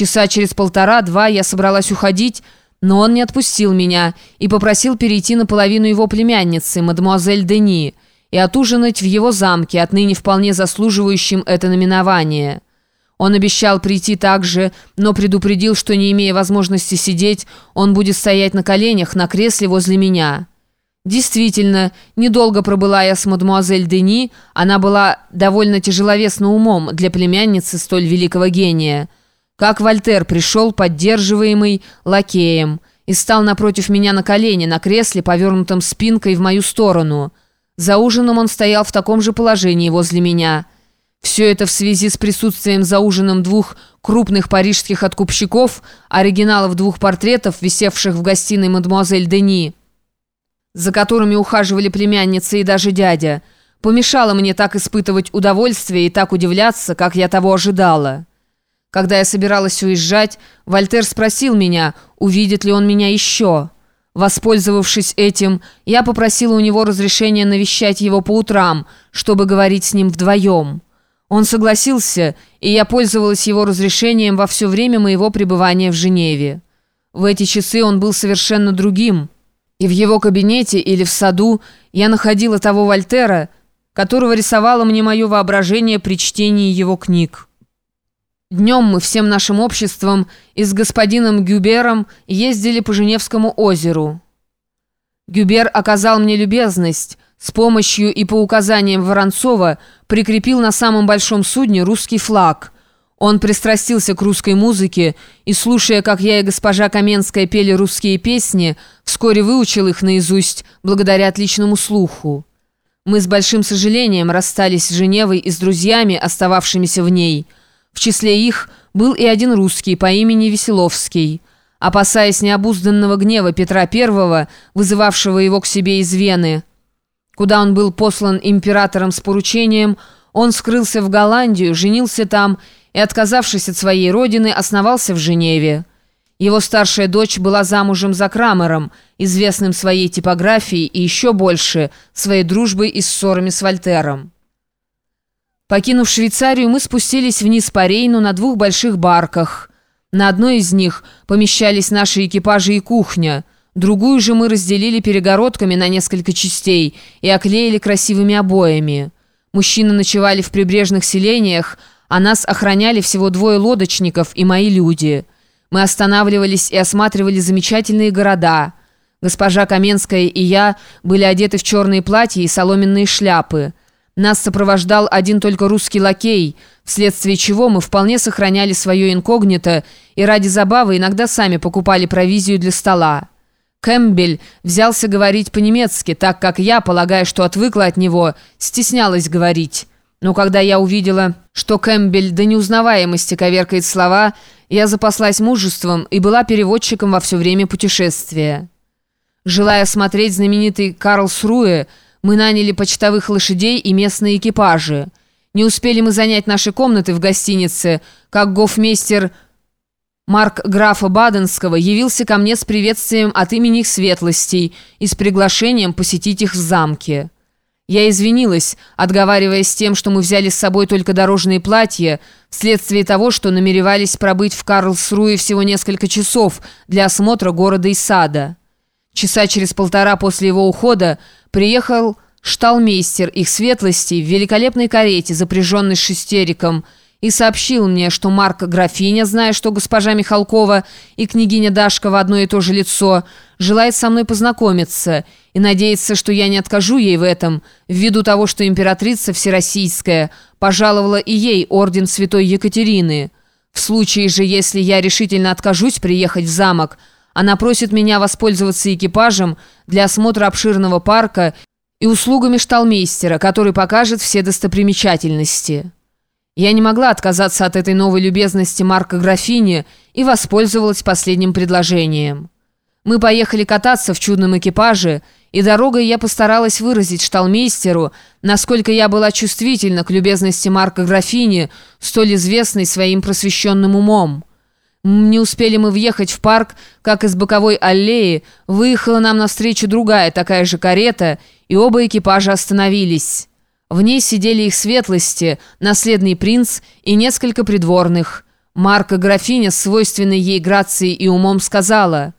Часа через полтора-два я собралась уходить, но он не отпустил меня и попросил перейти на половину его племянницы, мадемуазель Дени, и отужинать в его замке, отныне вполне заслуживающем это наименование. Он обещал прийти также, но предупредил, что, не имея возможности сидеть, он будет стоять на коленях на кресле возле меня. Действительно, недолго пробыла я с мадемуазель Дени, она была довольно тяжеловесна умом для племянницы столь великого гения. Как Вольтер пришел, поддерживаемый лакеем, и стал напротив меня на колени, на кресле, повернутом спинкой в мою сторону. За ужином он стоял в таком же положении возле меня. Все это в связи с присутствием за ужином двух крупных парижских откупщиков, оригиналов двух портретов, висевших в гостиной мадемуазель Дени, за которыми ухаживали племянница и даже дядя, помешало мне так испытывать удовольствие и так удивляться, как я того ожидала. Когда я собиралась уезжать, Вольтер спросил меня, увидит ли он меня еще. Воспользовавшись этим, я попросила у него разрешения навещать его по утрам, чтобы говорить с ним вдвоем. Он согласился, и я пользовалась его разрешением во все время моего пребывания в Женеве. В эти часы он был совершенно другим – и в его кабинете или в саду я находила того Вольтера, которого рисовало мне мое воображение при чтении его книг. Днем мы всем нашим обществом и с господином Гюбером ездили по Женевскому озеру. Гюбер оказал мне любезность, с помощью и по указаниям Воронцова прикрепил на самом большом судне русский флаг – он пристрастился к русской музыке и, слушая, как я и госпожа Каменская пели русские песни, вскоре выучил их наизусть благодаря отличному слуху. Мы с большим сожалением расстались с Женевой и с друзьями, остававшимися в ней. В числе их был и один русский по имени Веселовский. Опасаясь необузданного гнева Петра I, вызывавшего его к себе из Вены, куда он был послан императором с поручением, он скрылся в Голландию, женился там и, отказавшись от своей родины, основался в Женеве. Его старшая дочь была замужем за Крамером, известным своей типографией и еще больше своей дружбой и ссорами с Вольтером. Покинув Швейцарию, мы спустились вниз по Рейну на двух больших барках. На одной из них помещались наши экипажи и кухня. Другую же мы разделили перегородками на несколько частей и оклеили красивыми обоями. Мужчины ночевали в прибрежных селениях, а нас охраняли всего двое лодочников и мои люди. Мы останавливались и осматривали замечательные города. Госпожа Каменская и я были одеты в черные платья и соломенные шляпы. Нас сопровождал один только русский лакей, вследствие чего мы вполне сохраняли свое инкогнито и ради забавы иногда сами покупали провизию для стола. Кэмпбель взялся говорить по-немецки, так как я, полагая, что отвыкла от него, стеснялась говорить. Но когда я увидела, что Кэмпбель до неузнаваемости коверкает слова, я запаслась мужеством и была переводчиком во все время путешествия. Желая смотреть знаменитый Карлсруэ, мы наняли почтовых лошадей и местные экипажи. Не успели мы занять наши комнаты в гостинице, как гофмейстер Марк графа Баденского явился ко мне с приветствием от имени их светлостей и с приглашением посетить их в замке. Я извинилась, отговариваясь тем, что мы взяли с собой только дорожные платья, вследствие того, что намеревались пробыть в Карлсруе всего несколько часов для осмотра города и сада. Часа через полтора после его ухода приехал шталмейстер их светлости в великолепной карете, запряженной шестериком, и сообщил мне, что Марк графиня, зная, что госпожа Михалкова и княгиня Дашкова одно и то же лицо, желает со мной познакомиться и надеется, что я не откажу ей в этом, ввиду того, что императрица Всероссийская пожаловала и ей орден святой Екатерины. В случае же, если я решительно откажусь приехать в замок, она просит меня воспользоваться экипажем для осмотра обширного парка и услугами шталмейстера, который покажет все достопримечательности». Я не могла отказаться от этой новой любезности Марка Графини и воспользовалась последним предложением. Мы поехали кататься в чудном экипаже, и дорогой я постаралась выразить шталмейстеру, насколько я была чувствительна к любезности Марка Графини, столь известной своим просвещенным умом. Не успели мы въехать в парк, как из боковой аллеи выехала нам навстречу другая такая же карета, и оба экипажа остановились. В ней сидели их светлости, наследный принц и несколько придворных. Марка графиня свойственной ей грацией и умом сказала